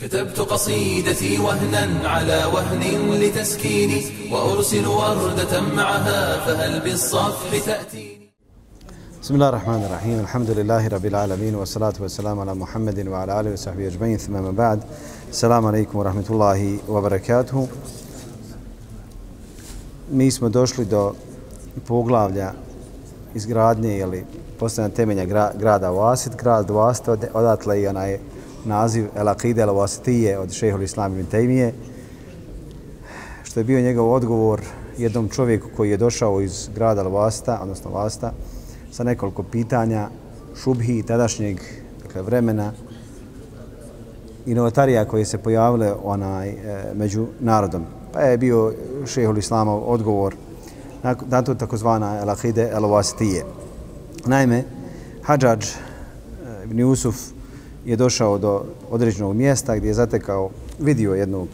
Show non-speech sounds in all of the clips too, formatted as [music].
كتبت قصيدتي وهنا على وهن لتسكيني وأرسل وردة معها فهل بالصفح تأتيني بسم الله الرحمن الرحيم الحمد لله رب العالمين والصلاة والسلام على محمد وعلى آله وصحبه أجمعين ثم ما بعد السلام عليكم ورحمة الله وبركاته Mi smo došli do poglavlja izgradnje ili postavljanja temelja gra, grada Vasit. Grad Vasit, odatle i onaj naziv El Aqide El Wasitije od šehol Islam ibn Tejmije, što je bio njegov odgovor jednom čovjeku koji je došao iz grada El odnosno Vasta, sa nekoliko pitanja šubhi tadašnjeg dakle, vremena i novotarija koje se pojavile onaj, e, među narodom. Pa je bio šehol Islamov odgovor na to takozvana El Aqide El Wasitije. Naime, Hadžadž e, ibn Jusuf je došao do određenog mjesta gdje je zatekao, vidio jednog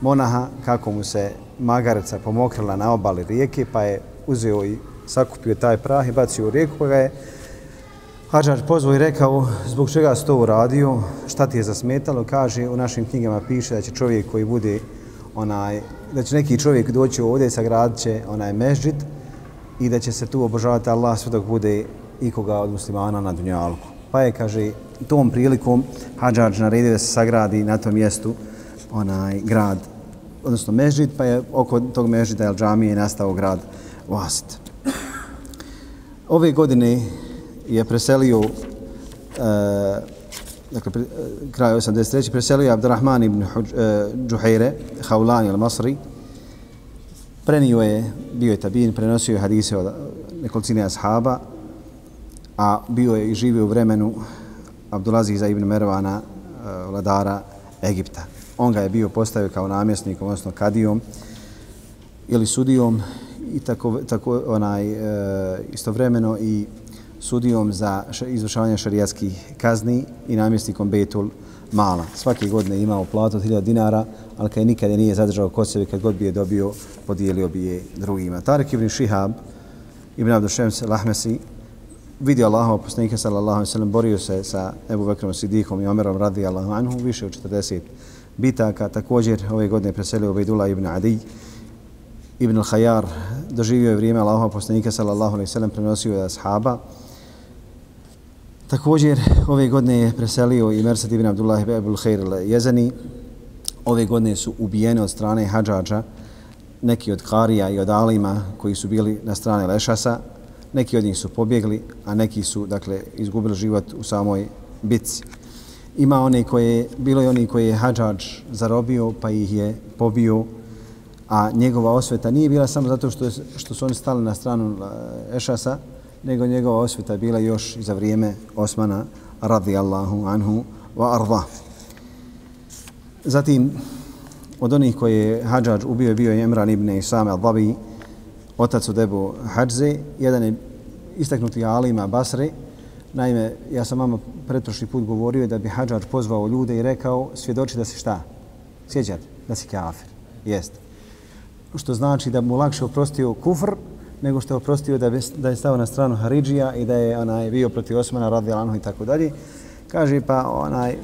monaha kako mu se magaraca pomokrila na obali rijeke, pa je uzeo i sakupio taj prah i bacio u rijeku, pa ga je Hadžar pozvao i rekao zbog čega si to uradio, šta ti je zasmetalo, kaže u našim knjigama piše da će čovjek koji bude onaj, da će neki čovjek doći ovdje i sagradit će onaj mežđit i da će se tu obožavati Allah sve dok bude ikoga od muslimana na dunjalku. Pa je, kaže, tom prilikom Hadžađ naredio da se sagradi na tom mjestu onaj grad, odnosno Mežid, pa je oko tog Mežida El Džamije nastao grad Vasit. Ove godine je preselio, e, dakle, pre, eh, kraj 83. preselio Abdurrahman ibn eh, Džuhejre, e, Haulani al-Masri, prenio je, bio je tabin, prenosio je hadise od nekolicine ashaba, a bio je i živio u vremenu Abdulaziza ibn Mervana, eh, vladara Egipta. On ga je bio postavio kao namjesnik, odnosno kadijom ili sudijom i tako, tako onaj, eh, istovremeno i sudijom za izvršavanje šarijatskih kazni i namjesnikom Betul Mala. Svake godine imao platu od 1000 dinara, ali kad nikada nije zadržao kod sebe, kad god bi je dobio, podijelio bi je drugima. Tarik ibn Šihab, ibn Abdu Šems, Lahmesi, vidio Allahova poslanika sallallahu alejhi ve sellem borio se sa Ebu Bekrom Sidikom i Omerom radijallahu anhu više od 40 bitaka. Također ove godine preselio Ubejdula ibn Adi ibn al-Khayyar doživio je vrijeme Allahova poslanika sallallahu alejhi ve sellem prenosio je ashaba. Također ove godine je preselio i Mersad ibn Abdullah ibn Abdul Khair al-Jezani. Ove godine su ubijeni od strane Hadžadža neki od Karija i od Alima koji su bili na strane Lešasa, neki od njih su pobjegli, a neki su dakle izgubili život u samoj bitci. Ima one koje, bilo je oni koji je Hadžadž zarobio pa ih je pobio, a njegova osveta nije bila samo zato što, što su oni stali na stranu eh, Ešasa, nego njegova osveta bila još za vrijeme Osmana radijallahu anhu wa arda. Zatim, od onih koje je Hadžadž ubio je bio je Emran ibn Isam al-Dabi, otac od Ebu Hadzi, jedan je istaknuti Alima Basri. Naime, ja sam vama pretprošli put govorio da bi Hadžar pozvao ljude i rekao svjedoči da se šta? Sjećate? Da si kafir. Jest. Što znači da mu lakše oprostio kufr nego što je oprostio da, da je stao na stranu Haridžija i da je onaj bio protiv Osmana radi Alanhu i tako dalje. Kaže pa onaj e,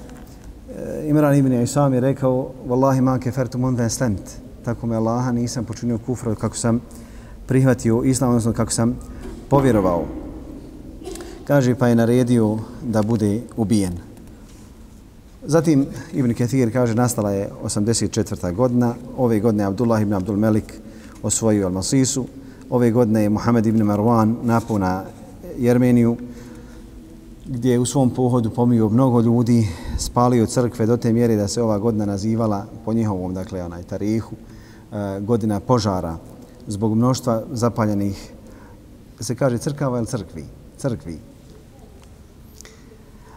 Imran ibn Isam je rekao Wallahi ma kefertu mundan slemt. Tako me Allaha nisam počinio kufr kako sam prihvatio islam, odnosno kako sam povjerovao. Kaže pa je naredio da bude ubijen. Zatim Ibn Kathir kaže nastala je 84. godina. Ove godine Abdullah ibn Abdul Melik osvojio Al-Masisu. Ove godine je Muhammed ibn Marwan napao na Jermeniju gdje je u svom pohodu pomio mnogo ljudi, spalio crkve do te mjere da se ova godina nazivala po njihovom, dakle, onaj tarihu, eh, godina požara zbog mnoštva zapaljenih, se kaže crkava ili crkvi? Crkvi.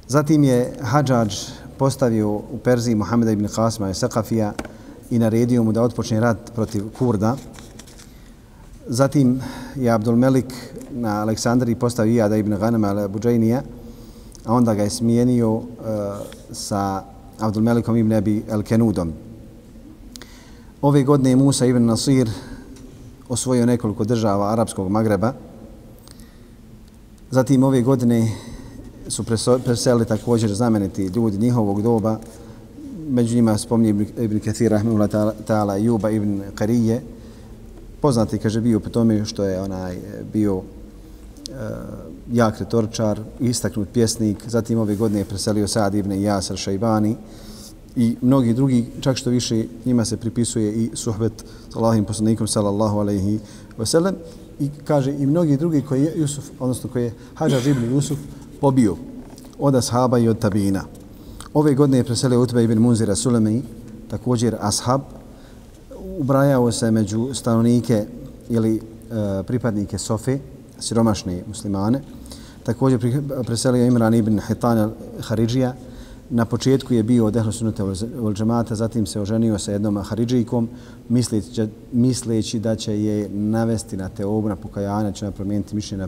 Zatim je Hadžađ postavio u Perziji Mohameda ibn Qasma i Sakafija i naredio mu da otpočne rat protiv Kurda. Zatim je Abdul Melik na Aleksandriji postavio Iyada ibn Ghanama al Buđajnija, a onda ga je smijenio uh, sa Abdul Melikom ibn Abi al Kenudom. Ove godine je Musa ibn Nasir osvojio nekoliko država arapskog Magreba. Zatim ove godine su preseli također znameniti ljudi njihovog doba. među njima spominje Ibn, Kathir, Rahmanullah ta'ala, Juba ibn Qarije, poznati, kaže, bio po tome što je onaj bio uh, jak retorčar, istaknut pjesnik, zatim ove godine je preselio Sad ibn Jasar Šajbani i mnogi drugi, čak što više njima se pripisuje i suhbet s Allahim poslanikom sallallahu alaihi wasallam i kaže i mnogi drugi koji je Jusuf, odnosno koji je Hadžar ibn Jusuf pobio od ashaba i od tabina. Ove godine je preselio Utbe ibn Munzira Sulemi, također ashab, ubrajao se među stanovnike ili e, pripadnike Sofe, siromašne muslimane. Također preselio Imran ibn Hitan al-Haridžija, Na početku je bio od Ehlu Sunnata džemata, zatim se oženio sa jednom Haridžijkom, misleći, misleći da će je navesti na teobu, na pokajanje, će promijeniti mišljenje,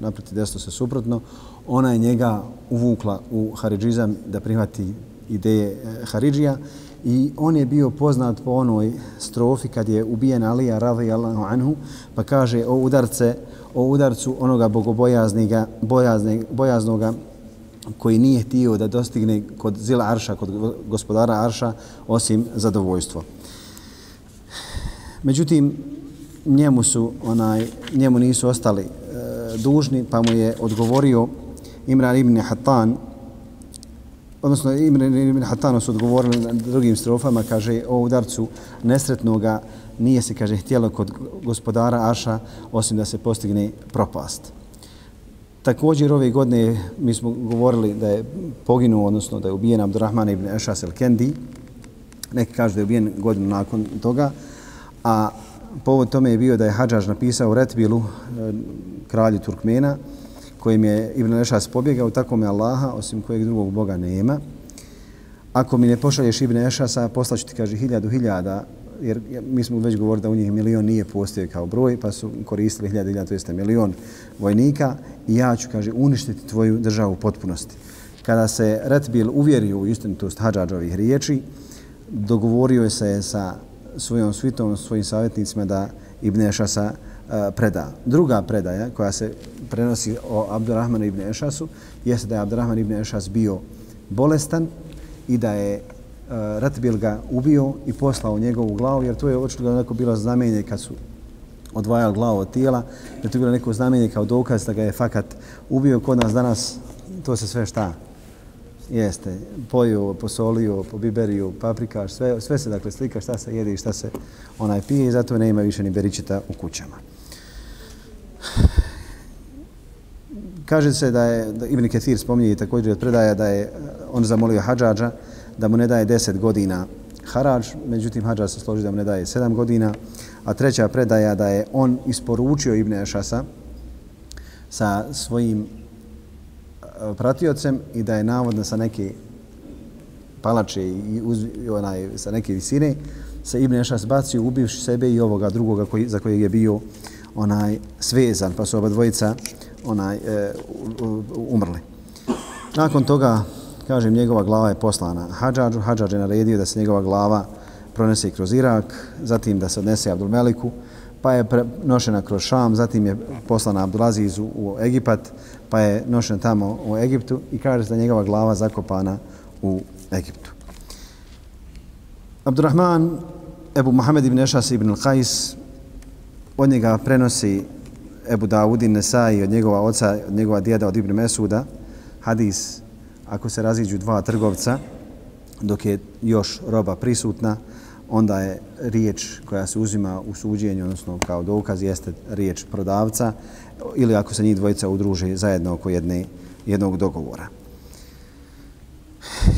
naproti desno se suprotno. Ona je njega uvukla u Haridžizam da prihvati ideje eh, Haridžija i on je bio poznat po onoj strofi kad je ubijen Alija radijallahu anhu pa kaže o udarce o udarcu onoga bogobojazniga bojazne, bojaznoga koji nije htio da dostigne kod zila Arša, kod gospodara Arša, osim zadovoljstvo. Međutim, njemu su onaj njemu nisu ostali e, dužni, pa mu je odgovorio Imran ibn Hattan, odnosno Imran ibn Hatano su odgovorili na drugim strofama, kaže o udarcu nesretnoga nije se, kaže, htjelo kod gospodara Aša osim da se postigne propast. Također ove godine mi smo govorili da je poginuo, odnosno da je ubijen Abdurrahman ibn Ešas el-Kendi. Neki kažu da je ubijen godinu nakon toga. A povod tome je bio da je Hadžaž napisao Retbilu, e, kralju Turkmena, kojim je Ibn Ešas pobjegao, tako me Allaha, osim kojeg drugog Boga nema. Ako mi ne pošalješ Ibn Ešasa, poslaću ti, kaže, hiljadu hiljada, jer mi smo već govorili da u njih milion nije postoje kao broj, pa su koristili hiljadu hiljada, to jeste milion vojnika i ja ću, kaže, uništiti tvoju državu u potpunosti. Kada se Retbil uvjerio u istinitost Hadžađovih riječi, dogovorio je se sa svojom svitom, svojim savjetnicima da Ibn Ešasa e, preda. Druga predaja koja se prenosi o Abdurrahmanu ibn Ešasu jeste da je Abdurrahman ibn Ešas bio bolestan i da je Eh, Ratbil ga ubio i poslao njegovu glavu, jer to je očito neko bilo znamenje kad su odvajali glavu od tijela, jer to je bilo neko znamenje kao dokaz da ga je fakat ubio kod nas danas, to se sve šta? Jeste, poju, posolio, pobiberio, paprikaš, sve, sve se dakle slika šta se jede i šta se onaj pije i zato nema više ni beričita u kućama. Kaže se da je, da Ibn Ketir spominje također od predaja da je eh, on zamolio Hadžađa da mu ne daje 10 godina harađ, međutim Hadžađ se složi da mu ne daje 7 godina, a treća predaja da je on isporučio Ibn Ešasa sa svojim e, pratiocem i da je navodno sa neke palače i, uz, onaj, sa neke visine se Ibn Ešas bacio ubivši sebe i ovoga drugoga koji, za kojeg je bio onaj svezan, pa su oba dvojica onaj e, umrli. Nakon toga, kažem, njegova glava je poslana Hadžađu. Hadžađ je naredio da se njegova glava pronese kroz Irak, zatim da se odnese Abdul Meliku, pa je nošena kroz Šam, zatim je poslana Abdulazizu u Egipat, pa je nošena tamo u Egiptu i kaže da njegova glava zakopana u Egiptu. Abdurrahman Ebu Mohamed ibn Ešas ibn Qais od njega prenosi Ebu Dawud Nesai od njegova oca, od njegova djeda od Ibn Mesuda, hadis ako se raziđu dva trgovca, dok je još roba prisutna, onda je riječ koja se uzima u suđenju, odnosno kao dokaz, jeste riječ prodavca, ili ako se njih dvojica udruže zajedno oko jedne, jednog dogovora.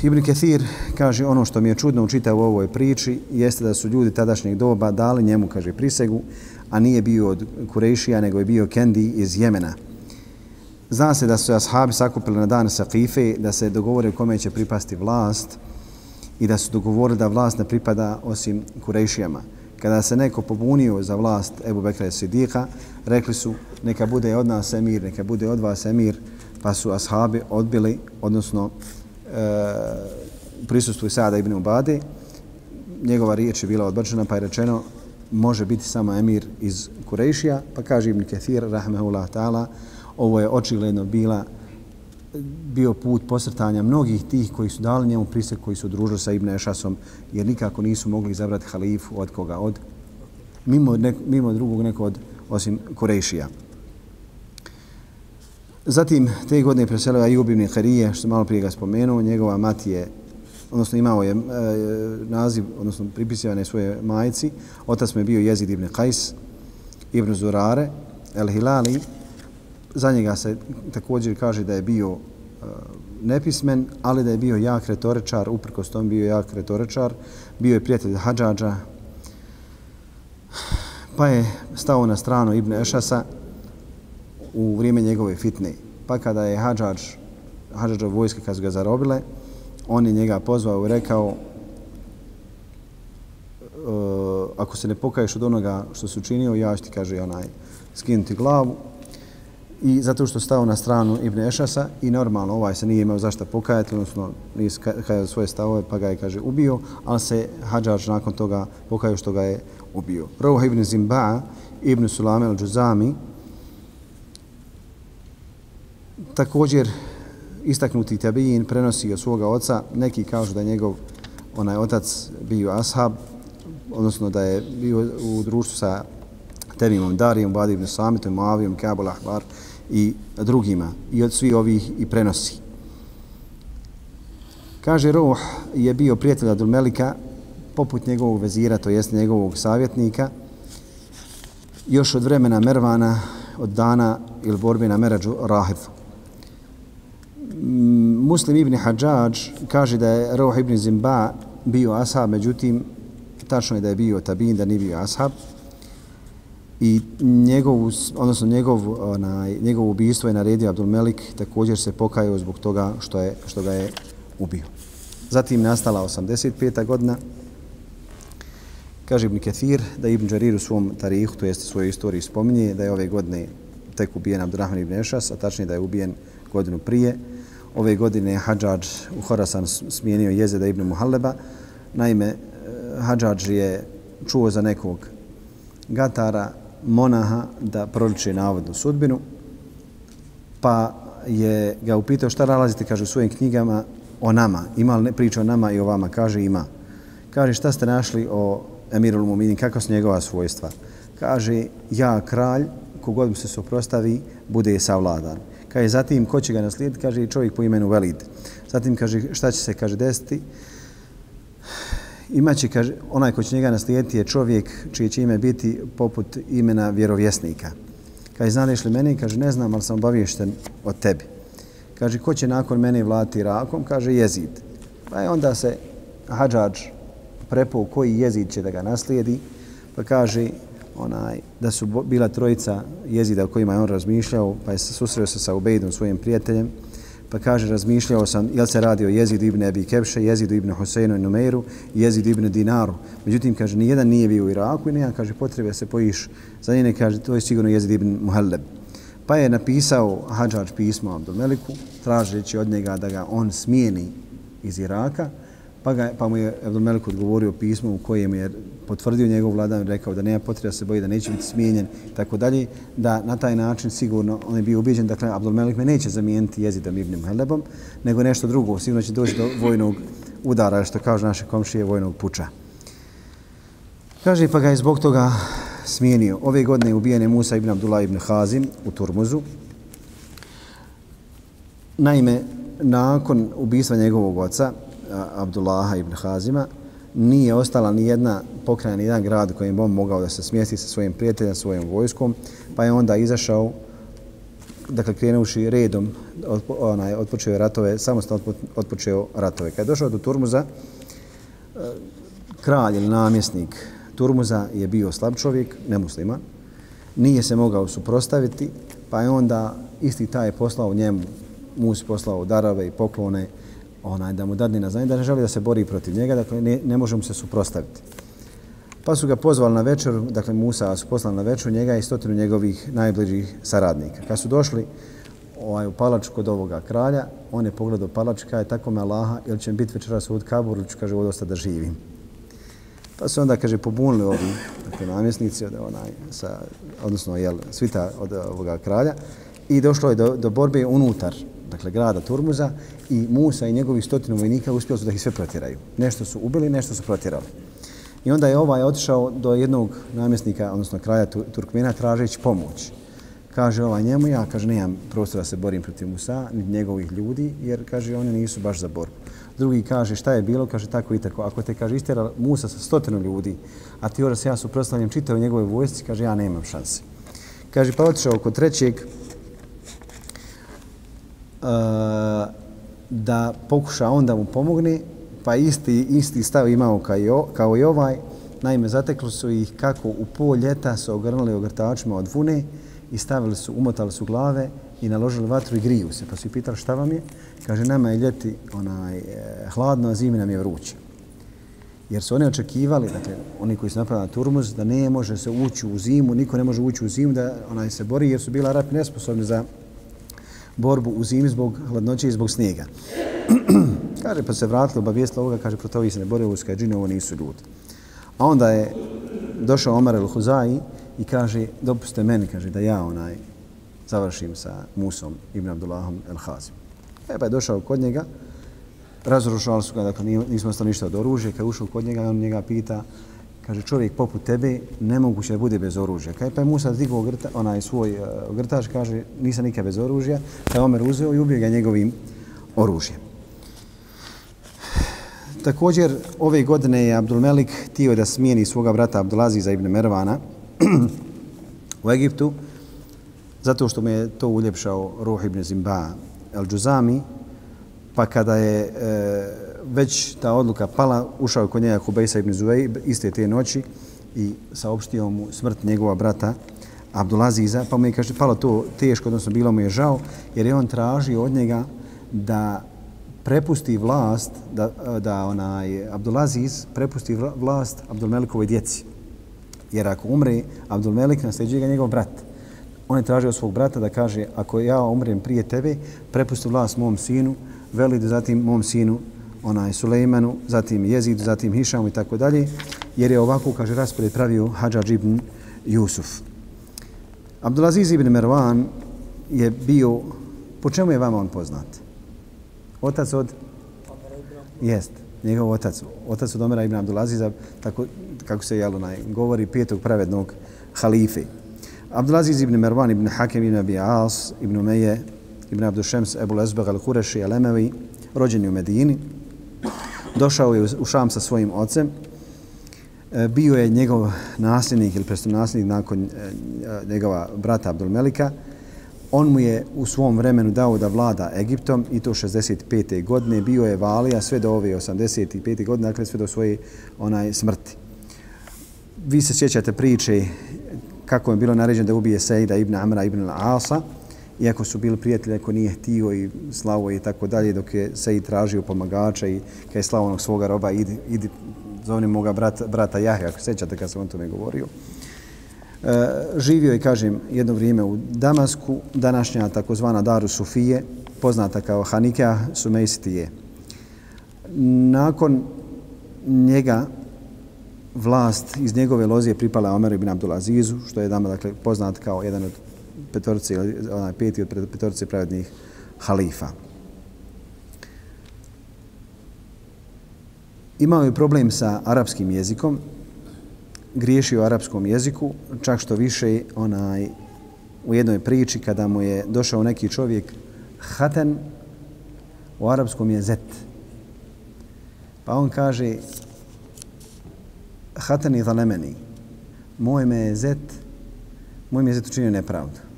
Ibn Kathir kaže ono što mi je čudno učitao u ovoj priči jeste da su ljudi tadašnjeg doba dali njemu, kaže, prisegu, a nije bio od Kurešija, nego je bio Kendi iz Jemena. Zna se da su ashabi sakupili na dan Sakife, da se dogovore kome će pripasti vlast i da su dogovorili da vlast ne pripada osim Kurešijama. Kada se neko pobunio za vlast Ebu Bekra i Sidika, rekli su neka bude od nas emir, neka bude od vas emir, pa su ashabi odbili, odnosno e, prisustvuju Sada ibn Ubade. Njegova riječ je bila odbačena, pa je rečeno može biti samo emir iz Kurejšija, pa kaže Ibn Kathir, rahmehullah ta'ala, ovo je očigledno bila bio put posrtanja mnogih tih koji su dali njemu prisek, koji su družili sa Ibn Ešasom, jer nikako nisu mogli izabrati halifu od koga? Od, mimo, nek, mimo drugog nekog od, osim Kurejšija. Zatim, te godine preselio Ajub ibn Harije, što malo prije ga spomenuo, njegova mati je, odnosno imao je e, naziv, odnosno pripisivane je svoje majici, otac mu je bio Jezid ibn Kajs, ibn Zurare, El Hilali, za njega se također kaže da je bio e, nepismen, ali da je bio jak retorečar, uprkos tom bio jak retorečar, bio je prijatelj Hadžađa, pa je stao na stranu Ibn Ešasa u vrijeme njegove fitne. Pa kada je Hadžađ, Hadžađov vojske kad su ga zarobile, on je njega pozvao i rekao uh, ako se ne pokaješ od onoga što si učinio, ja ću ti, kaže, onaj, skinuti glavu. I zato što stao na stranu Ibn Ešasa i normalno ovaj se nije imao zašto pokajati, odnosno nije kajao svoje stavove pa ga je, kaže, ubio, ali se Hadžađ nakon toga pokajao što ga je ubio. Rouha ibn Zimba, ibn Sulame al-Đuzami, također istaknuti tabijin prenosi od svoga oca. Neki kažu da je njegov onaj otac bio ashab, odnosno da je bio u društvu sa Temimom Darijom, Badi ibn Samitom, Muavijom, Kabul Ahbar i drugima. I od svih ovih i prenosi. Kaže, Roh je bio prijatelj Adulmelika poput njegovog vezira, to jest njegovog savjetnika, još od vremena Mervana, od dana ili borbi na Merađu Rahidhu. Muslim ibn Hadžađ kaže da je Roh ibn Zimba bio ashab, međutim, tačno je da je bio tabin, da nije bio ashab. I njegov, odnosno njegov, onaj, njegov ubijstvo je naredio Abdul Melik, također se pokajao zbog toga što, je, što ga je ubio. Zatim nastala 85. godina, Kaže Ibn Kathir da Ibn Đarir u svom tarihu, to jest svojoj istoriji, spominje da je ove godine tek ubijen Abdurrahman ibn Ešas, a tačnije da je ubijen godinu prije. Ove godine je Hadžađ u Horasan smijenio Jezeda ibn Muhalleba. Naime, eh, Hadžađ je čuo za nekog gatara, monaha, da proliče navodnu sudbinu, pa je ga upitao šta nalazite, kaže, u svojim knjigama o nama. Ima li priča o nama i o vama? Kaže, ima. Kaže, šta ste našli o Emirul Muminin, kakva su njegova svojstva? Kaže, ja kralj, kogod mu se suprostavi, bude savladan. Kaže, zatim, ko će ga naslijediti? Kaže, čovjek po imenu Velid. Zatim, kaže, šta će se, kaže, desiti? Imaće, kaže, onaj ko će njega naslijediti je čovjek čije će ime biti poput imena vjerovjesnika. Kaže, znaš li meni? Kaže, ne znam, ali sam obaviješten od tebi. Kaže, ko će nakon mene vladati Irakom? Kaže, jezid. Pa je onda se Hadžađ prepao koji jezid će da ga naslijedi, pa kaže onaj da su bila trojica jezida o kojima je on razmišljao, pa je se susreo se sa Ubejdom, svojim prijateljem, pa kaže razmišljao sam jel se radi o jezidu ibn Abi Kepše, jezidu ibn Hoseinu i Numeiru jezidu ibn Dinaru. Međutim, kaže, nijedan nije bio u Iraku i nijedan, kaže, potrebe se pojiš. Za njene, kaže, to je sigurno jezid ibn Muhalleb. Pa je napisao Hadžar pismo Abdomeliku, tražeći od njega da ga on smijeni iz Iraka, Pa, ga, pa mu je Abdelmelik odgovorio pismo u kojem je potvrdio njegov vladan, rekao da nema potreba se boji, da neće biti smijenjen tako dalje, da na taj način sigurno on je bio ubijeđen, dakle Abdelmelik me neće zamijeniti jezidom Ibn Helebom, nego nešto drugo, sigurno će doći do vojnog udara, što kaže naše komšije, vojnog puča. Kaže, pa ga je zbog toga smijenio. Ove godine je ubijen je Musa ibn Abdullah ibn Hazim u Turmuzu. Naime, nakon ubistva njegovog oca, Abdullaha ibn Hazima, nije ostala ni jedna pokrajina, ni jedan grad kojim on mogao da se smjesti sa svojim prijateljem, svojim vojskom, pa je onda izašao, dakle krenuši redom, onaj, otpočeo ratove, samostalno otpočeo ratove. Kad je došao do Turmuza, kralj ili namjesnik Turmuza je bio slab čovjek, nemuslima, nije se mogao suprostaviti, pa je onda isti taj je poslao njemu, Musi poslao darave i poklone, onaj, da mu dadne na znanje, da ne želi da se bori protiv njega, dakle ne, ne može mu se suprostaviti. Pa su ga pozvali na večer, dakle Musa su poslali na večer njega i stotinu njegovih najbližih saradnika. Kad su došli ovaj, u palač kod ovoga kralja, on je pogledao palač, kaže tako me Allaha, ili će biti večeras u Kabur, ili ću, kaže, ovo dosta da živim. Pa su onda, kaže, pobunili ovi dakle, namjesnici, od, onaj, sa, odnosno jel, svita od ovoga kralja, i došlo je do, do borbe unutar dakle grada Turmuza i Musa i njegovih stotinu vojnika uspjeli su da ih sve protjeraju. Nešto su ubili, nešto su protjerali. I onda je ovaj otišao do jednog namjesnika, odnosno kraja Turkmena, tražeći pomoć. Kaže ovaj njemu, ja kaže, nemam prostora da se borim protiv Musa, ni njegovih ljudi, jer kaže, oni nisu baš za borbu. Drugi kaže, šta je bilo? Kaže, tako i tako. Ako te, kaže, istjera Musa sa stotinu ljudi, a ti ora se ja suprostavljam čitao njegove vojsci, kaže, ja nemam šanse. Kaže, pa otišao kod trećeg, Eh, da pokuša onda mu pomogne, pa isti, isti stav imao kao i, kao i ovaj. Naime, zatekli su ih kako u pol ljeta su ogrnuli ogrtačima od vune i stavili su, umotali su glave i naložili vatru i griju se. Pa su ih pitali šta vam je? Kaže, nama je ljeti onaj, eh, hladno, a zimi nam je vruće. Jer su oni očekivali, dakle, oni koji su napravili turmuz, da ne može se ući u zimu, niko ne može ući u zimu da onaj se bori, jer su bila Arapi nesposobni za borbu u zimi zbog hladnoće i zbog snijega. [clears throat] kaže, pa se vratili, obavijestili ovoga, kaže, proto ovi se ne bore u džine, ovo nisu ljudi. A onda je došao Omar el-Huzai i kaže, dopuste meni, kaže, da ja onaj završim sa Musom ibn Abdullahom el-Hazim. E pa je došao kod njega, razrušali su ga, dakle nismo ostali ništa od oružja, kada je ušao kod njega, on njega pita, kaže, čovjek poput tebe nemoguće da bude bez oružja. Kaj pa je Musa digao grta, onaj svoj uh, grtač, kaže, nisam nikad bez oružja, pa je Omer uzeo i ubio ga njegovim oružjem. Također, ove godine je Abdulmelik tio da smijeni svoga brata Abdulaziza ibn Mervana [clears throat] u Egiptu, zato što mu je to uljepšao Ruh ibn Zimba el-Džuzami, pa kada je e, već ta odluka pala, ušao je kod njega Hubejsa ibn Zuvej iste te noći i saopštio mu smrt njegova brata Abdulaziza, pa mu je kaže, palo to teško, odnosno bilo mu je žao, jer je on tražio od njega da prepusti vlast, da, da onaj Abdulaziz prepusti vlast Abdulmelikovoj djeci. Jer ako umre Abdulmelik, nasljeđuje ga njegov brat. On je tražio svog brata da kaže, ako ja umrem prije tebe, prepusti vlast mom sinu, veli da zatim mom sinu, onaj Sulejmanu, zatim Jezidu, zatim Hišamu i tako dalje, jer je ovako, kaže, raspored pravio Hadžađ ibn Jusuf. Abdulaziz ibn Mervan je bio, po čemu je vama on poznat? Otac od? Jest, njegov otac. Otac od Omera ibn Abdulaziza, tako, kako se jelo naj, govori petog pravednog halife. Abdulaziz ibn Mervan ibn Hakem ibn Abi As ibn Umeje ibn Abdul Šems Ebu Lezbeg al-Hureši al-Emevi, rođeni u Medini. Došao je u Šam sa svojim ocem. E, bio je njegov nasljednik ili nasljednik nakon e, e, njegova brata Abdulmelika. On mu je u svom vremenu dao da vlada Egiptom i to 65. godine. Bio je valija sve do ove 85. godine, dakle sve do svoje onaj smrti. Vi se sjećate priče kako je bilo naređeno da ubije Sejda ibn Amra ibn Al-Asa, iako su bili prijatelji, ako nije htio i slavo i tako dalje, dok je Sejid tražio pomagača i kada je slavo onog svoga roba, idi, idi zovni moga brata, brata Jahe, ako sećate kad sam o tome govorio. E, živio je, kažem, jedno vrijeme u Damasku, današnja takozvana Daru Sufije, poznata kao Hanikea Sumejstije. Nakon njega vlast iz njegove lozije pripala Omer ibn Abdulazizu, što je dama dakle, poznat kao jedan od petorci, onaj peti od petorci pravednih halifa. Imao je problem sa arapskim jezikom, griješio u arapskom jeziku, čak što više onaj u jednoj priči kada mu je došao neki čovjek haten u arapskom je zet. Pa on kaže haten i zalemeni. Moj me je zet, moj me je zet učinio nepravdu.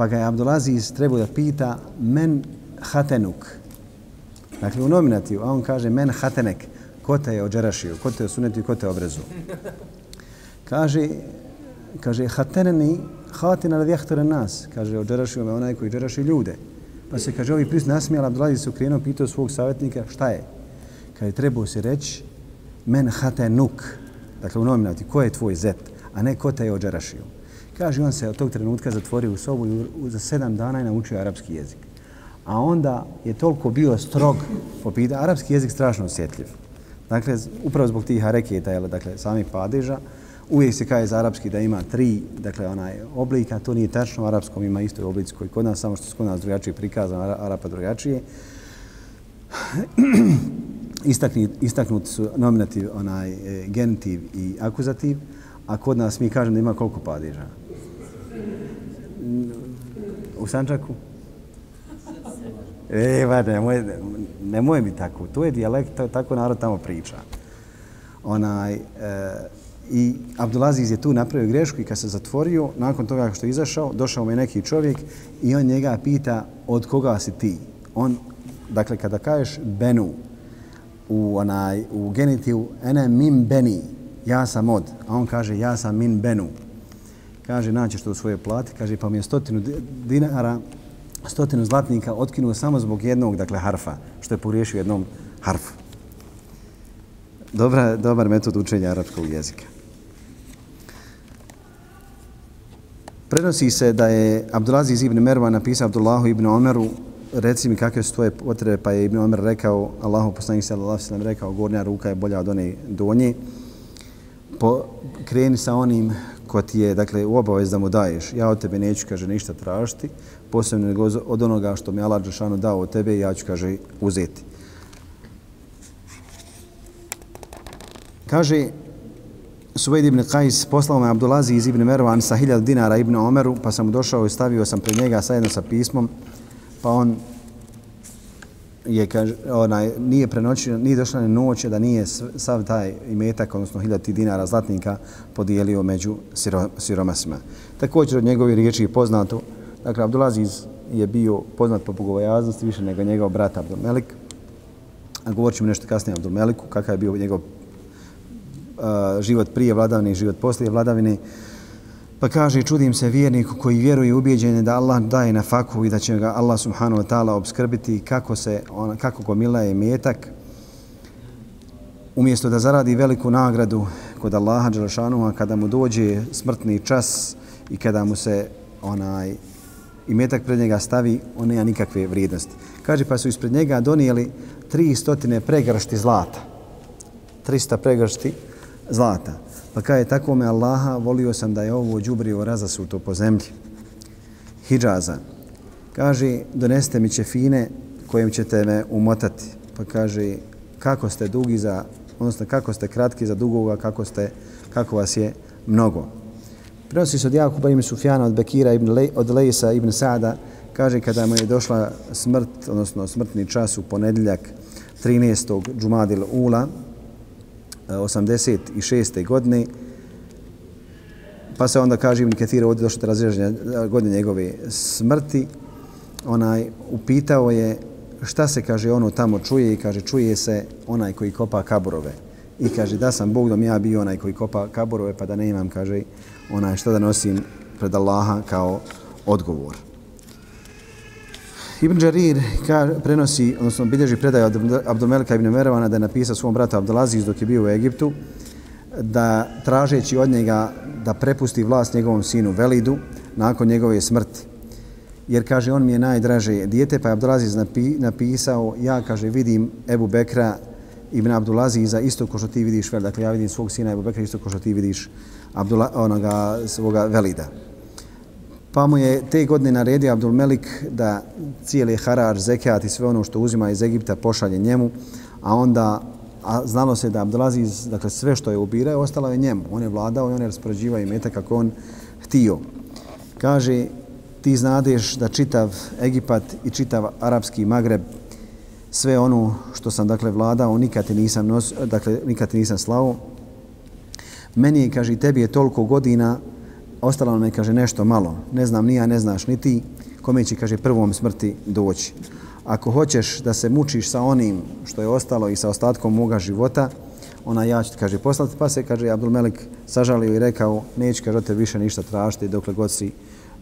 Pa ga je Abdulaziz trebao da pita men hatenuk. Dakle, u nominativu, a on kaže men hatenek ko te je ođerašio, ko te je osunetio, ko te je obrezu. Kaže, kaže, hateneni hatina radi jahtore nas. Kaže, ođerašio me onaj koji ođeraši ljude. Pa se, kaže, ovi pris nasmijali, Abdulaziz se ukrenuo, pitao svog savjetnika, šta je? Kaže, trebao se reći, men hatenuk. Dakle, u nominativu, ko je tvoj zet, a ne ko te je ođerašio. Kaže, on se od tog trenutka zatvorio u sobu i za sedam dana je naučio arapski jezik. A onda je toliko bio strog po pitanju, arapski jezik strašno osjetljiv. Dakle, upravo zbog tih hareketa, jel, dakle, samih padeža, Uvijek se kaže za arapski da ima tri, dakle, onaj oblika, to nije tačno, u arapskom ima isto oblici koji kod nas, samo što su kod nas drugačije prikazano, arapa drugačije. [clears throat] Istakni, istaknuti su nominativ, onaj, e, genitiv i akuzativ, a kod nas mi kažemo da ima koliko padeža? U Sanđaku? E, ba, nemoj, nemoj mi tako. To je dijalekt, to, tako narod tamo priča. Onaj, e, I Abdulaziz je tu napravio grešku i kad se zatvorio, nakon toga što je izašao, došao mu je neki čovjek i on njega pita od koga si ti. On, dakle, kada kažeš Benu u, onaj, u genitivu, ene min Beni, ja sam od, a on kaže ja sam min Benu. Kaže, naći što u svoje plati, kaže, pa mi je stotinu dinara, stotinu zlatnika otkinuo samo zbog jednog, dakle, harfa, što je pogriješio jednom harfu. Dobra, dobar metod učenja arapskog jezika. Prenosi se da je Abdulaziz ibn Merva napisao Abdullahu ibn Omeru reci mi kakve su tvoje potrebe, pa je Ibn Omer rekao, Allahu poslanik sallallahu Allah sallam rekao, gornja ruka je bolja od one donje. Po, kreni sa onim ko ti je, dakle, u obavez da mu daješ. Ja od tebe neću, kaže, ništa tražiti, posebno nego od onoga što mi Allah Đešanu dao od tebe, ja ću, kaže, uzeti. Kaže, Suvejd ibn Qajs poslao me Abdulazi iz ibn Mervan sa hiljad dinara ibn Omeru, pa sam mu došao i stavio sam pred njega sajedno sa pismom, pa on je, kaže, onaj, nije prenoćio, nije došla ni noć da nije sav taj imetak, odnosno hiljati dinara zlatnika, podijelio među siro, siromasima. Također od njegovi riječi je poznato, dakle, Abdulaziz je bio poznat po bogovojaznosti više nego njegov brat Abdulmelik, a govorit ćemo nešto kasnije o Abdulmeliku, kakav je bio njegov život prije vladavine i život poslije vladavine. Pa kaže, čudim se vjerniku koji vjeruje i ubijeđen da Allah daje na faku i da će ga Allah subhanahu wa ta'ala obskrbiti kako, se, on, kako gomila je metak. Umjesto da zaradi veliku nagradu kod Allaha Đelešanuha kada mu dođe smrtni čas i kada mu se onaj i metak pred njega stavi, on nema nikakve vrijednosti. Kaže, pa su ispred njega donijeli 300 pregršti zlata. 300 pregršti zlata. Pa kaže, tako me Allaha, volio sam da je ovo džubrio razasuto po zemlji. Hidžaza. Kaže, doneste mi ćefine kojim ćete me umotati. Pa kaže, kako ste dugi za, odnosno kako ste kratki za dugoga, kako, ste, kako vas je mnogo. Prenosi se od Jakuba ibn Sufjana, od Bekira, ibn Le, od Leisa ibn Sada, kaže kada mu je došla smrt, odnosno smrtni čas u ponedjeljak 13. džumadil Ula, 86. godine, pa se onda kaže Ibn Ketir ovdje došlo do razreženja eh, godine njegove smrti, onaj upitao je šta se kaže ono tamo čuje i kaže čuje se onaj koji kopa kaburove. I kaže da sam Bog dom ja bio onaj koji kopa kaburove pa da ne imam kaže onaj šta da nosim pred Allaha kao odgovor. Ibn Jarir prenosi, odnosno bilježi predaj od Abdulmelika ibn Merovana da je napisao svom bratu Abdulaziz dok je bio u Egiptu, da tražeći od njega da prepusti vlast njegovom sinu Velidu nakon njegove smrti. Jer kaže, on mi je najdraže dijete, pa je Abdulaziz napisao, ja kaže, vidim Ebu Bekra ibn Abdulaziza isto ko što ti vidiš Velida. Dakle, ja vidim svog sina Ebu Bekra isto ko što ti vidiš Abdula, onoga svoga Velida. Pa mu je te godine naredio Abdul Melik da cijeli harač, zekat i sve ono što uzima iz Egipta pošalje njemu, a onda a znalo se da Abdulaziz, dakle sve što je ubirao, ostalo je njemu. On je vladao i on je raspoređivao imeta kako on htio. Kaže, ti znadeš da čitav Egipat i čitav arapski Magreb, sve ono što sam dakle vladao, nikad ti nisam, nos, dakle, nikad ti nisam slao. Meni je, kaže, tebi je toliko godina, ostalo nam je, kaže, nešto malo. Ne znam, ni ja, ne znaš ni ti, kome će, kaže, prvom smrti doći. Ako hoćeš da se mučiš sa onim što je ostalo i sa ostatkom moga života, ona ja ću ti, kaže, poslati. Pa se, kaže, Abdul Melik sažalio i rekao, neću, kaže, te više ništa tražiti dokle god si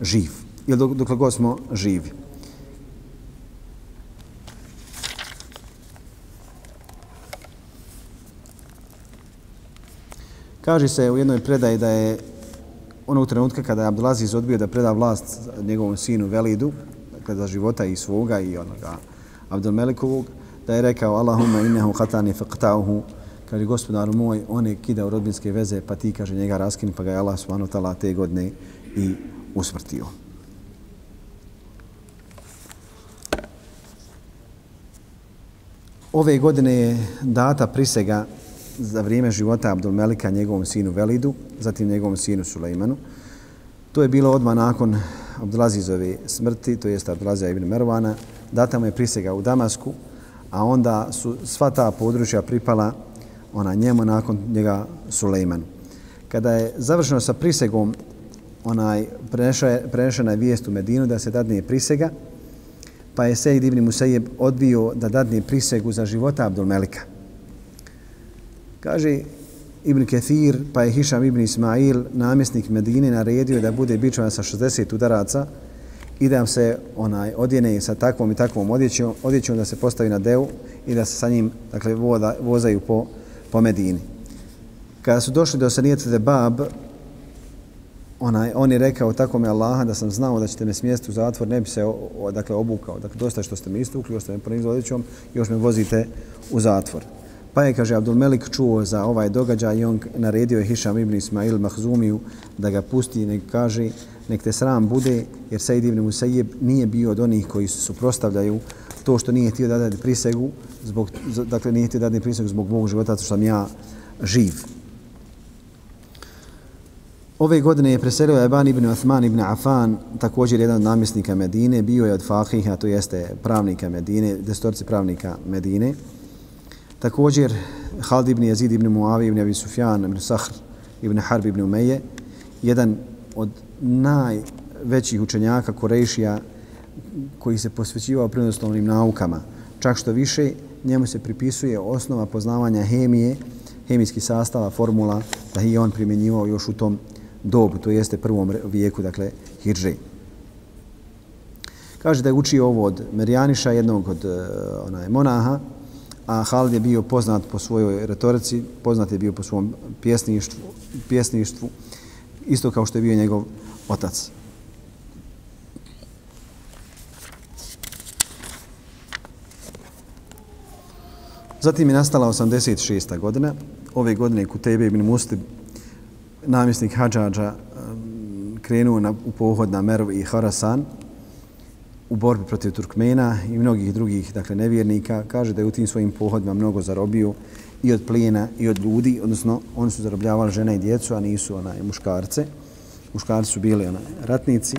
živ. Ili dokle god smo živi. Kaže se u jednoj predaji da je onog trenutka kada je Abdulaziz odbio da preda vlast njegovom sinu Velidu, dakle za života i svoga i onoga Abdulmelikovog, da je rekao Allahumma innehu qatani faqta'uhu, kaže, gospodaru moj, on je kidao rodbinske veze, pa ti, kaže, njega raskini, pa ga je Allah subhanahu ta'ala te godine i usmrtio. Ove godine je data prisega za vrijeme života Abdulmelika njegovom sinu Velidu, zatim njegovom sinu Sulejmanu. To je bilo odmah nakon Abdulazizove smrti, to jest Abdulazija ibn Mervana. Data mu je prisega u Damasku, a onda su sva ta područja pripala ona njemu nakon njega Sulejmanu. Kada je završeno sa prisegom, onaj prenešena je vijest u Medinu da se dadne prisega, pa je Sejid ibn Musejib odbio da dadne prisegu za života Abdulmelika. Melika. Kaže Ibn Kethir, pa je Hišam ibn Ismail, namjesnik Medine, naredio da bude bičovan sa 60 udaraca i da se onaj odjene sa takvom i takvom odjećom, odjećom da se postavi na deu i da se sa njim dakle, voda, vozaju po, po Medini. Kada su došli do Sanijete Bab, onaj, on je rekao tako mi Allaha da sam znao da ćete me smjestiti u zatvor, ne bi se o, o, dakle, obukao. Dakle, dosta što ste mi istukli, još ste me ponizili odjećom, još me vozite u zatvor. Pa je, kaže, Abdul Melik čuo za ovaj događaj i on naredio je Hišam ibn Ismail Mahzumiju da ga pusti i nek kaže nek te sram bude, jer Said ibn Musayyib nije bio od onih koji se suprostavljaju to što nije htio da prisegu, zbog, dakle nije htio da prisegu zbog mog života, što sam ja živ. Ove godine je preselio Eban ibn Uthman ibn Afan, također jedan od namjesnika Medine, bio je od Fahiha, to jeste pravnika Medine, destorci pravnika Medine. Također Halid ibn Yazid ibn Muavi ibn Abi Sufjan ibn Sahr ibn Harb ibn Umeje, jedan od najvećih učenjaka Korejšija koji se posvećivao prirodoslovnim naukama. Čak što više, njemu se pripisuje osnova poznavanja hemije, hemijskih sastava, formula, da je on primjenjivao još u tom dobu, to jeste prvom vijeku, dakle, Hidžej. Kaže da je učio ovo od Merjaniša, jednog od uh, onaj, monaha, a Halid je bio poznat po svojoj retorici, poznat je bio po svom pjesništvu, pjesništvu isto kao što je bio njegov otac. Zatim je nastala 86. godina. Ove godine je Kutebe ibn Muslim, namjesnik Hadžađa, krenuo na, u pohod na Merv i Harasan, u borbi protiv Turkmena i mnogih drugih dakle, nevjernika. Kaže da je u tim svojim pohodima mnogo zarobio i od plijena i od ljudi, odnosno oni su zarobljavali žene i djecu, a nisu onaj, muškarce. Muškarci su bili onaj, ratnici.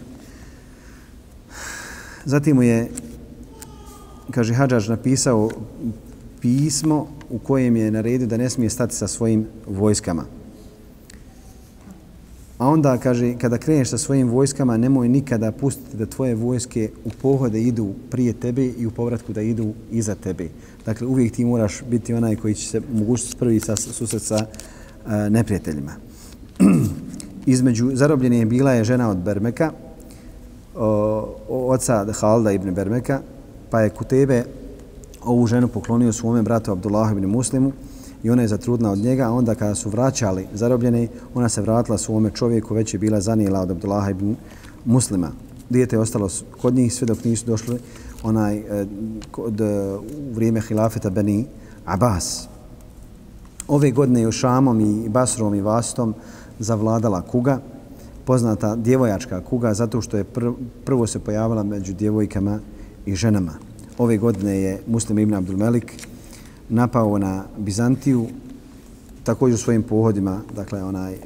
Zatim mu je, kaže, Hadžaž napisao pismo u kojem je naredio da ne smije stati sa svojim vojskama. A onda kaže, kada kreneš sa svojim vojskama, nemoj nikada pustiti da tvoje vojske u pohode idu prije tebe i u povratku da idu iza tebe. Dakle, uvijek ti moraš biti onaj koji će se mogućnosti prvi sa susret sa uh, neprijateljima. [clears throat] Između zarobljene je bila je žena od Bermeka, o, oca Halda ibn Bermeka, pa je Kutebe ovu ženu poklonio svome bratu Abdullahu ibn Muslimu, i ona je zatrudna od njega, a onda kada su vraćali zarobljene, ona se vratila svome čovjeku, već je bila zanijela od Abdullaha ibn Muslima. Dijete je ostalo kod njih sve dok nisu došli onaj, e, kod, e, u vrijeme hilafeta Beni Abbas. Ove godine je Šamom i Basrom i Vastom zavladala kuga, poznata djevojačka kuga, zato što je prvo se pojavila među djevojkama i ženama. Ove godine je Muslim ibn Abdul Melik napao na Bizantiju, također u svojim pohodima, dakle, onaj, e,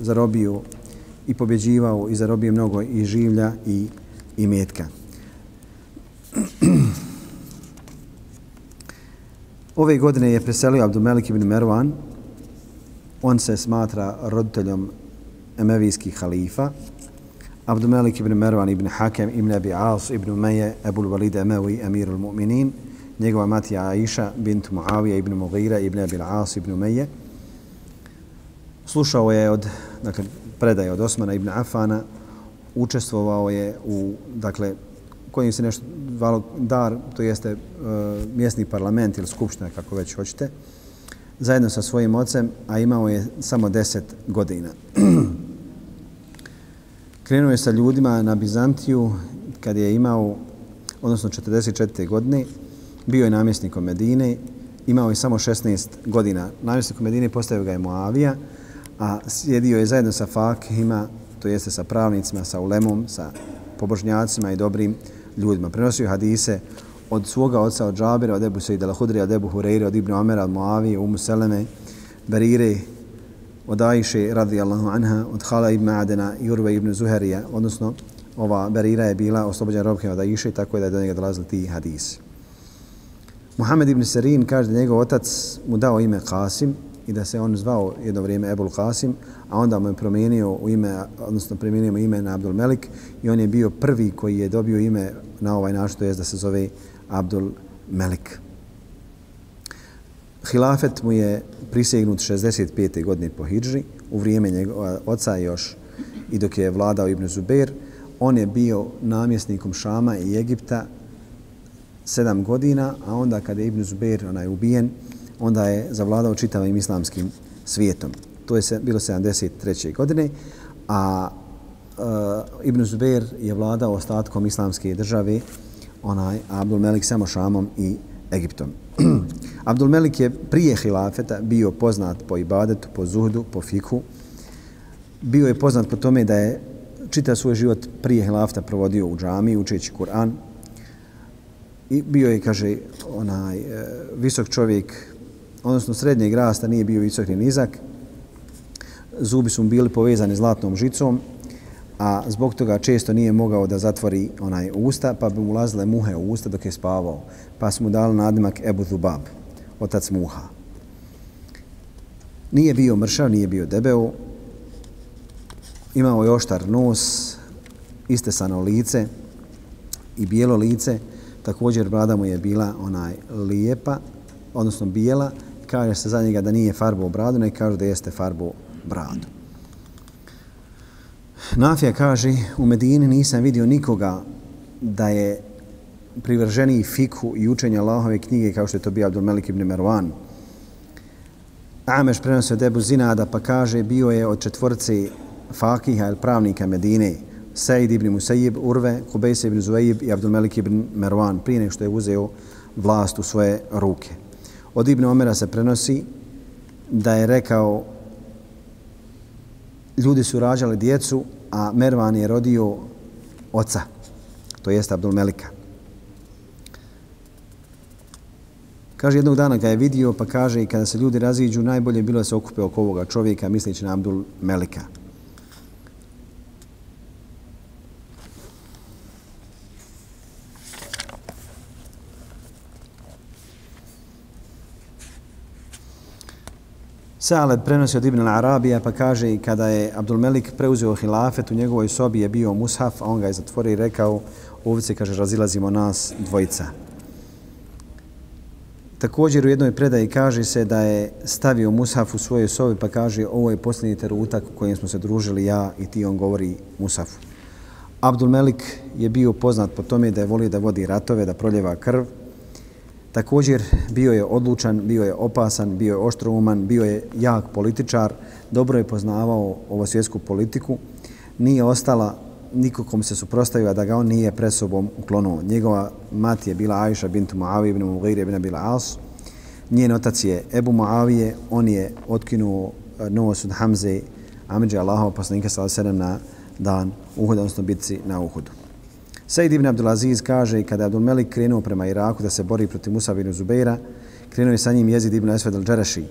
zarobio i pobjeđivao i zarobio mnogo i življa i, i metka. [clears throat] Ove godine je preselio Abdumelik ibn Mervan. On se smatra roditeljom emevijskih halifa. Abdumelik ibn Mervan ibn Hakem ibn Abi As ibn Umeje, Ebul Valide Emevi Emirul Mu'minin njegova mati Aisha bint Muavija ibn Mughira ibn Abil As ibn Umeje. Slušao je od, dakle, predaje od Osmana ibn Afana, učestvovao je u, dakle, kojim se nešto valo dar, to jeste uh, mjesni parlament ili skupština, kako već hoćete, zajedno sa svojim ocem, a imao je samo 10 godina. [clears throat] Krenuo je sa ljudima na Bizantiju kad je imao, odnosno 44. godine, bio je namjesnikom Medine imao je samo 16 godina. Namjesnikom Medine postavio ga je Moavija, a sjedio je zajedno sa fakihima, to jeste sa pravnicima, sa ulemom, sa pobožnjacima i dobrim ljudima. Prenosio hadise od svoga oca, od Džabira, od Ebu Sejda Lahudrija, od Ebu Hureyre, od Ibn Omera, od Moavije, Umu Seleme, Berire, od Ajše radijallahu anha, od Hala ibn Adena, Jurve ibn Zuherija, odnosno ova Berira je bila oslobođena robke od Ajše, tako je da je do njega dolazili ti hadisi. Muhammed ibn Serin kaže da njegov otac mu dao ime Kasim i da se on zvao jedno vrijeme Ebul Kasim, a onda mu je promijenio u ime, odnosno promijenio mu ime na Abdul Melik i on je bio prvi koji je dobio ime na ovaj način, to je da se zove Abdul Melik. Hilafet mu je prisegnut 65. godine po Hidžri, u vrijeme njegova oca još i dok je vladao Ibn Zubair, on je bio namjesnikom Šama i Egipta sedam godina, a onda kada je Ibn Zubair onaj ubijen, onda je zavladao čitavim islamskim svijetom. To je se, bilo 73. godine, a uh, Ibn Zubair je vladao ostatkom islamske države, onaj Abdul Melik samo Šamom i Egiptom. [clears throat] Abdul Melik je prije hilafeta bio poznat po ibadetu, po zuhdu, po fiku. Bio je poznat po tome da je čita svoj život prije hilafeta provodio u džami, učeći Kur'an. I bio je, kaže, onaj e, visok čovjek, odnosno srednjeg rasta, nije bio visok ni nizak. Zubi su mu bili povezani zlatnom žicom, a zbog toga često nije mogao da zatvori onaj usta, pa bi mu ulazile muhe u usta dok je spavao. Pa su mu dali nadimak Ebu Zubab, otac muha. Nije bio mršav, nije bio debeo, imao je oštar nos, istesano lice i bijelo lice, također brada mu je bila onaj lijepa, odnosno bijela, kaže se za njega da nije farbo bradu, ne kaže da jeste farbo bradu. Nafija kaže, u Medini nisam vidio nikoga da je privrženiji fiku i učenja Allahove knjige kao što je to bio Abdul Melik ibn Merwan. Ameš prenosio debu Zinada pa kaže bio je od četvorci fakiha ili pravnika Medine Said ibn Musajib, Urve, Kubejse ibn Zuaib i Abdulmelik ibn Merwan prije nego što je uzeo vlast u svoje ruke. Od Ibn Omera se prenosi da je rekao ljudi su rađali djecu, a Mervan je rodio oca, to jest Abdul Melika. Kaže, jednog dana ga je vidio, pa kaže, i kada se ljudi raziđu, najbolje bilo da se okupe oko ovoga čovjeka, misleći na Abdul Melika. Sa'aleb prenosi od Ibn al-Arabija pa kaže i kada je Abdul Melik preuzeo hilafet u njegovoj sobi je bio mushaf, a on ga je zatvorio i rekao ovdje kaže razilazimo nas dvojica. Također u jednoj predaji kaže se da je stavio mushaf u svojoj sobi pa kaže ovo je posljednji terutak u kojem smo se družili ja i ti on govori mushafu. Abdul Melik je bio poznat po tome da je volio da vodi ratove, da proljeva krv, Također bio je odlučan, bio je opasan, bio je oštrouman, bio je jak političar, dobro je poznavao ovo svjetsku politiku. Nije ostala nikokom se suprostavio, da ga on nije presobom uklonuo. Njegova mati je bila Aisha bint Muavi ibn Mughir ibn Bil As. Njen otac je Ebu Muavije, on je otkinuo eh, nos od Hamze Amidža Allahova poslanika sallallahu na dan Uhuda, odnosno bitci na Uhudu. Said ibn Abdulaziz kaže i kada je Abdul Melik krenuo prema Iraku da se bori protiv Musa ibn Zubeira, krenuo je sa njim jezid ibn Esved al-Đaraši.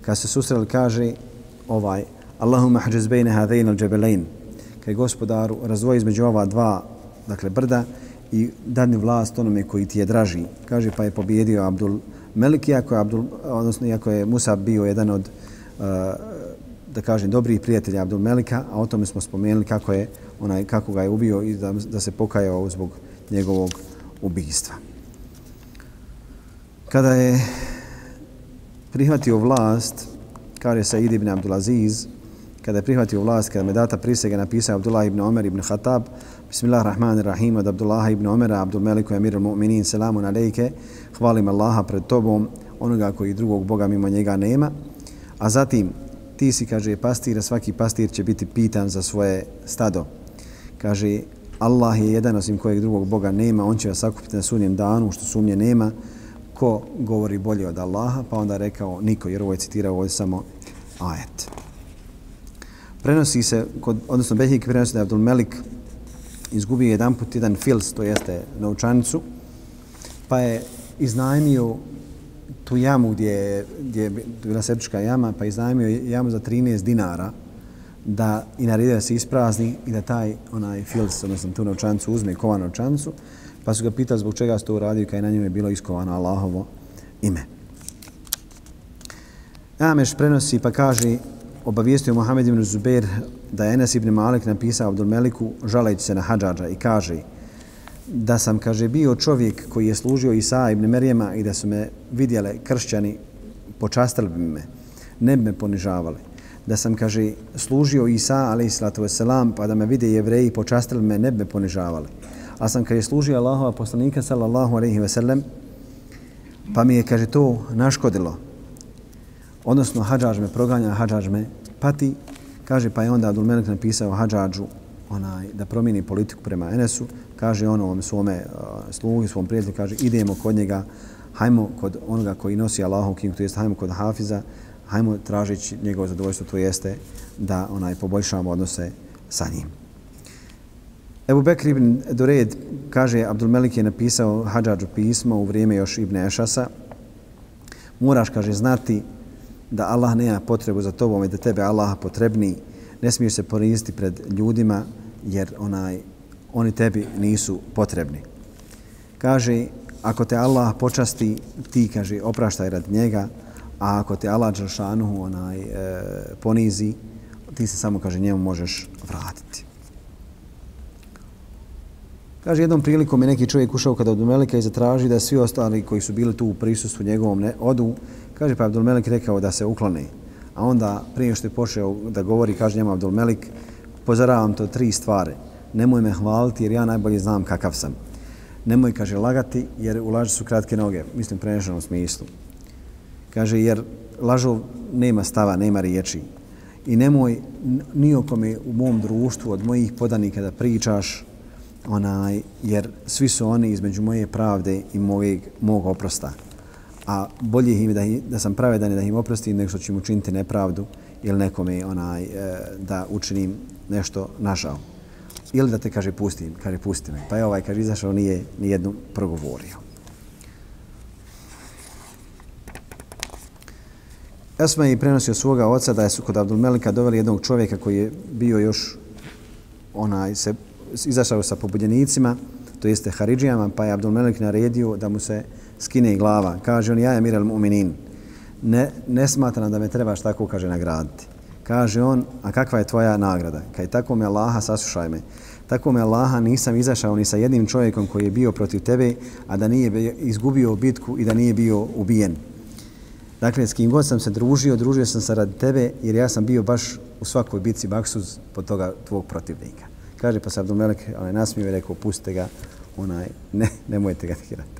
Kada se susreli kaže ovaj Allahumma hađez bejne hadein al-đebelein. Kaj gospodaru razvoji između ova dva dakle, brda i dadni vlast onome koji ti je draži. Kaže pa je pobjedio Abdul Melik, iako je, Abdul, odnosno, iako je Musa bio jedan od uh, da kažem, dobrih prijatelja Abdul Melika, a o tome smo spomenuli kako je onaj kako ga je ubio i da, da se pokajao zbog njegovog ubijstva. Kada je prihvatio vlast, kaže Said ibn Abdulaziz, kada je prihvatio vlast, kada me data prisega napisao Abdullah ibn Omer ibn Khattab, Bismillahirrahmanirrahim, od Abdullah ibn Omera, Abdul Meliku, Amir al-Mu'minin, selamun alejke, hvalim Allaha pred tobom, onoga koji drugog Boga mimo njega nema, a zatim ti si, kaže, pastir, a svaki pastir će biti pitan za svoje stado. Kaže, Allah je jedan osim kojeg drugog Boga nema, on će vas sakupiti na sunjem danu, što sumnje nema. ko govori bolje od Allaha, pa onda rekao niko, jer ovo je citirao ovdje samo ajet. Prenosi se, kod, odnosno Behik prenosi da je Abdul Melik izgubio jedan put jedan fils, to jeste novčanicu, pa je iznajmio tu jamu gdje gdje je bila septička jama, pa je iznajmio jamu za 13 dinara da i naredio da se isprazni i da taj onaj fils, odnosno tu novčancu, uzme, kovanu novčancu, pa su ga pitali zbog čega se to uradio kada je na njemu je bilo iskovano Allahovo ime. Ameš prenosi pa kaže obavijestio Mohamed ibn Zubair da je Enes ibn Malik napisao Abdul Meliku žalajući se na Hadžađa i kaže da sam, kaže, bio čovjek koji je služio Isa ibn Merijema i da su me vidjele kršćani, počastili bi me, ne bi me ponižavali. Da sam, kaže, služio Isa, ali salatu wasalam, pa da me vide jevreji, počastili me, ne bi me ponižavali. A sam, kaže, služio Allahova poslanika, sallallahu alaihi ve sellem, pa mi je, kaže, to naškodilo. Odnosno, hađaž me proganja, hađaž me pati. Kaže, pa je onda Abdul Melik napisao hađađu onaj, da promijeni politiku prema Enesu, kaže ono ovom svome uh, slugu, svom prijatelju, kaže idemo kod njega, hajmo kod onoga koji nosi Allahov knjigu, to jest hajmo kod Hafiza, hajmo tražići njegovo zadovoljstvo, to jeste da onaj poboljšamo odnose sa njim. Ebu Bekr ibn Dored kaže, Abdul Melik je napisao Hadžađu pismo u vrijeme još Ibn Ešasa. Moraš, kaže, znati da Allah nema potrebu za tobom i da tebe Allah potrebni. Ne smiješ se poniziti pred ljudima jer onaj oni tebi nisu potrebni. Kaže, ako te Allah počasti, ti, kaže, opraštaj rad njega, a ako te Allah Đelšanuhu onaj, e, ponizi, ti se samo, kaže, njemu možeš vratiti. Kaže, jednom prilikom je neki čovjek ušao kada Abdulmelika i zatraži da svi ostali koji su bili tu u prisustvu njegovom ne odu. Kaže, pa Abdulmelik rekao da se uklone. A onda, prije što je pošao da govori, kaže njemu Abdulmelik, pozoravam pozaravam to tri stvari – nemoj me hvaliti jer ja najbolje znam kakav sam. Nemoj, kaže, lagati jer u laži su kratke noge, mislim prenešenom smislu. Kaže, jer lažov nema stava, nema riječi. I nemoj nijokome u mom društvu od mojih podanika da pričaš, onaj, jer svi su oni između moje pravde i mojeg, mog oprosta. A bolje im da, da sam pravedan i da im oprostim nego što ću im učiniti nepravdu ili nekome onaj, e, da učinim nešto nažao ili da te kaže pustim, kaže pusti me. Pa je ovaj kaže izašao nije ni jednu progovorio. Esma je prenosio svoga oca da je su kod Abdulmelika doveli jednog čovjeka koji je bio još onaj se izašao sa pobudjenicima, to jeste Haridžijama, pa je Abdulmelik naredio da mu se skine glava. Kaže on, ja je Miral Muminin. Ne, ne smatram da me trebaš tako, kaže, nagraditi. Kaže on, a kakva je tvoja nagrada? Kaj tako me Allaha, saslušaj me. Tako me Allaha nisam izašao ni sa jednim čovjekom koji je bio protiv tebe, a da nije izgubio bitku i da nije bio ubijen. Dakle, s kim god sam se družio, družio sam se radi tebe, jer ja sam bio baš u svakoj bitci baksuz pod toga tvog protivnika. Kaže, pa se Abdumelek onaj, nasmio i rekao, pustite ga, onaj, ne, nemojte ga tirati.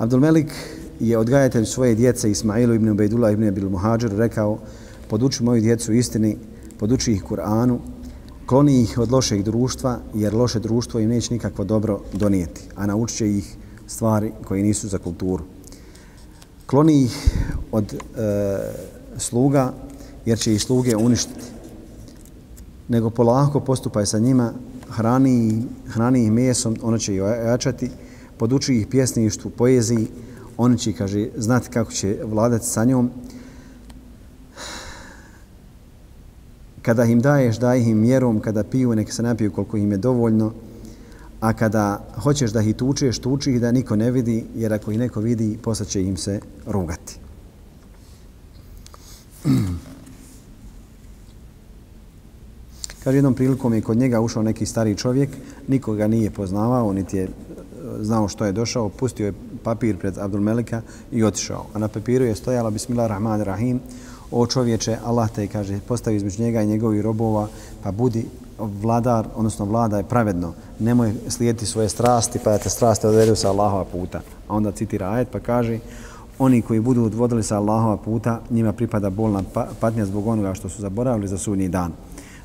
Abdulmelik je odgajatelj svoje djece Ismailu ibn Ubejdula ibn Abil Muhađer rekao poduči moju djecu istini, poduči ih Kur'anu, kloni ih od lošeg društva jer loše društvo im neće nikakvo dobro donijeti, a naučit će ih stvari koje nisu za kulturu. Kloni ih od e, sluga jer će ih sluge uništiti. Nego polako postupaj sa njima, hrani, hrani ih mesom, ono će ih ojačati, poduči ih pjesništvu, poeziji, oni će, kaže, znati kako će vladati sa njom. Kada im daješ, daj im mjerom, kada piju, neka se napiju koliko im je dovoljno, a kada hoćeš da ih tučeš, tuči ih da niko ne vidi, jer ako ih neko vidi, posle će im se rugati. [clears throat] Kaže, jednom prilikom je kod njega ušao neki stari čovjek, nikoga nije poznavao, niti je eh, znao što je došao, pustio je papir pred Abdulmelika i otišao. A na papiru je stojala Bismillahirrahmanirrahim. O čovječe, Allah te kaže, postavi između njega i njegovih robova, pa budi vladar, odnosno vlada je pravedno. Nemoj slijediti svoje strasti, pa da te strasti odvedu sa Allahova puta. A onda citira ajet pa kaže, oni koji budu odvodili sa Allahova puta, njima pripada bolna pa-, patnja zbog onoga što su zaboravili za sudnji dan.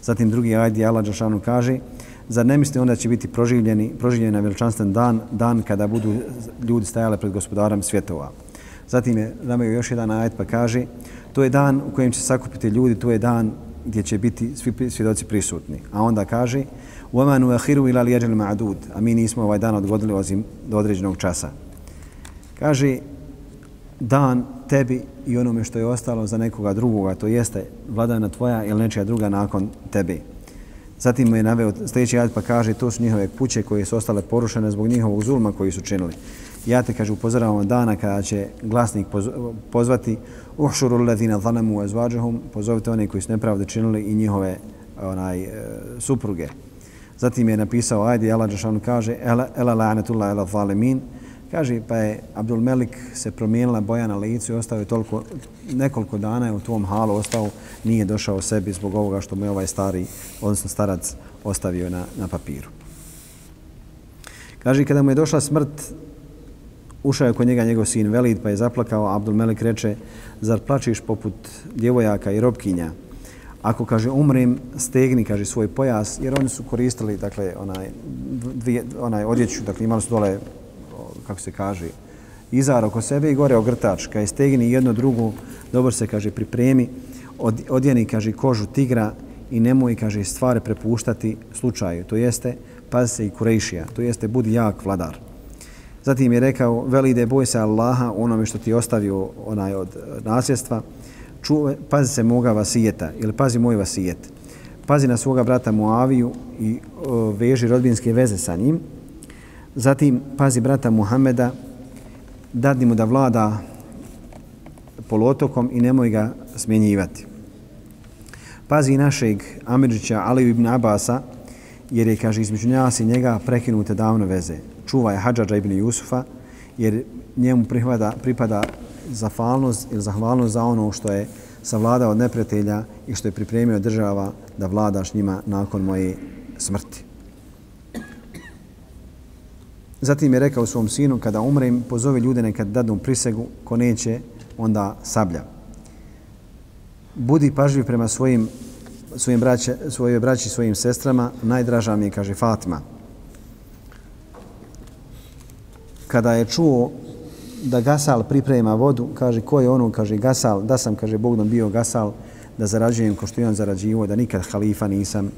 Zatim drugi ajet je Allah Đašanu kaže, Zar ne misli onda će biti proživljeni, proživljeni na veličanstven dan, dan kada budu ljudi stajali pred gospodarom svjetova. Zatim je namaju još jedan ajet pa kaže to je dan u kojem će sakupiti ljudi, to je dan gdje će biti svi svjedoci prisutni. A onda kaže وَمَا نُوَخِرُوا إِلَا لِيَجَلِ مَعْدُودِ A mi nismo ovaj dan odgodili ozim do određenog časa. Kaže dan tebi i onome što je ostalo za nekoga drugoga, to jeste vladana tvoja ili nečija druga nakon tebe. Zatim mu je naveo sljedeći ajed pa kaže to su njihove kuće koje su ostale porušene zbog njihovog zulma koji su činili. Ja te kaže upozoravam dana kada će glasnik pozvati uhšuru ladina zalamu azvađahum pozovite one koji su nepravde činili i njihove onaj e, supruge. Zatim je napisao ajde Allah Đešanu kaže ela, ela la'anatullah ela zalimin Kaže, pa je Abdul Melik se promijenila boja na licu i ostao je toliko, nekoliko dana je u tom halu ostao, nije došao sebi zbog ovoga što mu je ovaj stari, odnosno starac, ostavio na, na papiru. Kaže, kada mu je došla smrt, ušao je kod njega njegov sin Velid, pa je zaplakao. Abdul Melik reče, zar plačiš poput djevojaka i robkinja? Ako, kaže, umrem, stegni, kaže, svoj pojas, jer oni su koristili, dakle, onaj, dvije, onaj odjeću, dakle, imali su dole kako se kaže, izar oko sebe i gore ogrtač. Kaže, stegni jedno drugo, dobro se, kaže, pripremi, od, odjeni, kaže, kožu tigra i nemoj, kaže, stvari prepuštati slučaju. To jeste, pazi se i kurejšija, to jeste, budi jak vladar. Zatim je rekao, veli da boj se Allaha onome što ti ostavio onaj od e, nasljedstva, čuve, pazi se moga vasijeta ili pazi moj vasijet. Pazi na svoga brata Muaviju i o, veži rodbinske veze sa njim, Zatim, pazi brata Muhameda, dadni mu da vlada polotokom i nemoj ga smjenjivati. Pazi našeg Amidžića Ali ibn Abasa, jer je, kaže, između nas i njega prekinute davno veze čuva je Hadžađa ibn Jusufa, jer njemu pripada, pripada zahvalnost ili zahvalnost za ono što je savladao od neprijatelja i što je pripremio država da vladaš njima nakon moje smrti. Zatim je rekao svom sinu, kada umrem, pozovi ljude nekad dadnu prisegu, ko neće, onda sablja. Budi pažljiv prema svojim, svojim braće, svojoj braći, svojim sestrama, najdraža mi je, kaže Fatima. Kada je čuo da Gasal priprema vodu, kaže, ko je ono, kaže, Gasal, da sam, kaže, Bogdom bio Gasal, da zarađujem ko što je on zarađivo, da nikad halifa nisam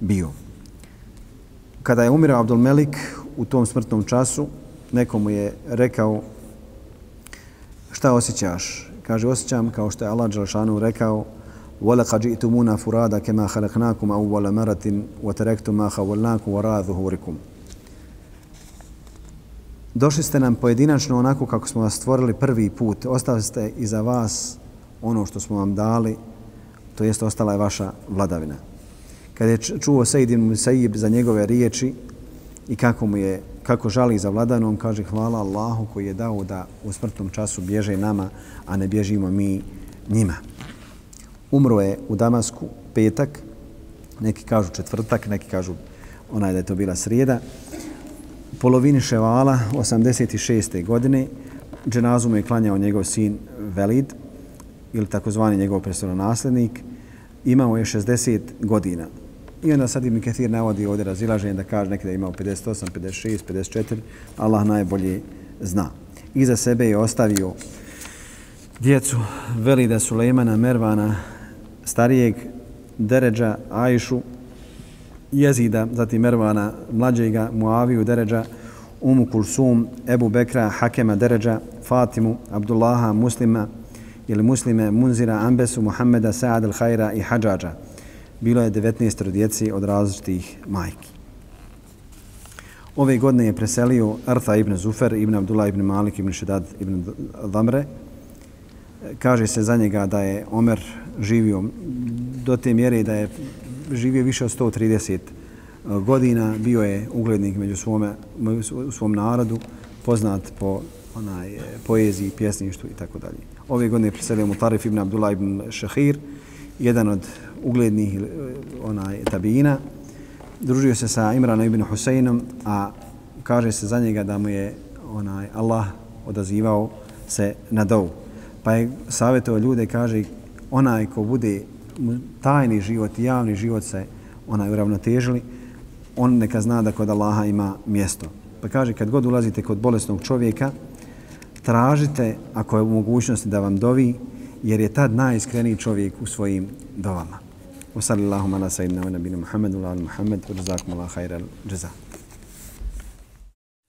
bio. Kada je umirao Abdul Melik, u tom smrtnom času nekomu je rekao šta osjećaš? Kaže, osjećam kao što je Allah Đalšanu rekao وَلَقَدْ جِئْتُمُونَ فُرَادَ كَمَا خَلَقْنَاكُمْ أَوَّلَ مَرَةٍ وَتَرَكْتُمْ مَا خَوَلْنَاكُمْ وَرَا ظُهُورِكُمْ Došli ste nam pojedinačno onako kako smo vas stvorili prvi put. Ostali ste iza vas ono što smo vam dali, to jest ostala je vaša vladavina. Kad je čuo Sejidin Musaib za njegove riječi, i kako mu je kako žali za vladanom, kaže hvala Allahu koji je dao da u smrtnom času bježe nama, a ne bježimo mi njima. Umro je u Damasku petak, neki kažu četvrtak, neki kažu onaj da je to bila srijeda. Polovini ševala, 86. godine, dženazu mu je klanjao njegov sin Velid, ili takozvani njegov nasljednik, imao je 60 godina. I onda sad Ibn Kathir navodi ovdje razilaženje da kaže neki da je imao 58, 56, 54. Allah najbolje zna. Iza sebe je ostavio djecu Velida Sulejmana, Mervana, starijeg Deređa, Ajšu, Jezida, zatim Mervana, mlađega, Muaviju, Deređa, Umu Kulsum, Ebu Bekra, Hakema, Deređa, Fatimu, Abdullaha, Muslima ili Muslime, Munzira, Ambesu, Muhammeda, Sa'ad al-Hajra i Hadžađa bilo je 19 djeci od različitih majki. Ove godine je preselio Arta ibn Zufer, ibn Abdullah ibn Malik, ibn Šedad ibn Damre. Kaže se za njega da je Omer živio do te mjere da je živio više od 130 e, godina, bio je uglednik među svome, u svom narodu, poznat po onaj, e, poeziji, pjesništvu i tako dalje. Ove godine je preselio Mutarif ibn Abdullah ibn Shahir, jedan od uglednih e, onaj tabina. Družio se sa Imranom ibn Huseinom, a kaže se za njega da mu je onaj Allah odazivao se na dovu. Pa je savjetovao ljude, kaže, onaj ko bude tajni život i javni život se onaj uravnotežili, on neka zna da kod Allaha ima mjesto. Pa kaže, kad god ulazite kod bolesnog čovjeka, tražite, ako je u mogućnosti da vam dovi, jer je tad najiskreniji čovjek u svojim dovama. Wa sallallahu ala sayyidina wa nabina Muhammadu ala Muhammad wa jazakum ala khayra al